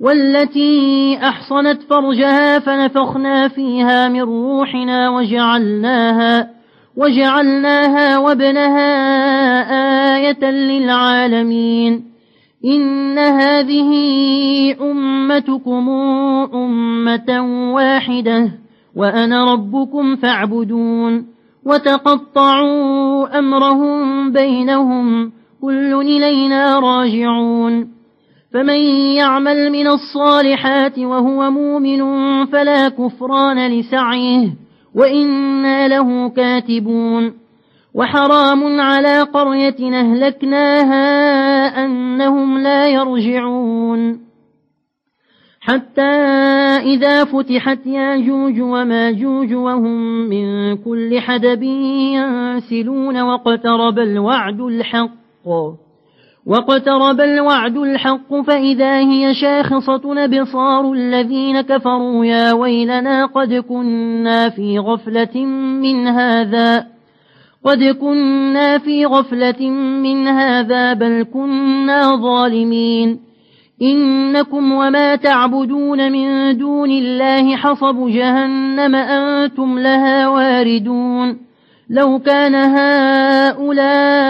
والتي أحصنت فرجها فنفخنا فيها من روحنا وجعلناها وجعلناها وابنها آية للعالمين. إن هذه أمتكم أمة واحدة وأنا ربكم فاعبدون. وتقطعوا أمرهم بينهم كل إلينا راجعون. فمن يعمل من الصالحات وهو مؤمن فلا كفران لسعيه وإنا له كاتبون وحرام على قرية أهلكناها أنهم لا يرجعون حتى إذا فتحت ياجوج وماجوج وهم من كل حدب ينسلون واقترب الوعد الحق واقترب الوعد الحق فإذا هي شاخصة بصار الذين كفروا يا ويلنا قد كنا في غفلة من هذا قد كنا في غفلة من هذا بل كنا ظالمين إنكم وما تعبدون من دون الله حصب جهنم أنتم لها واردون لو كان هؤلاء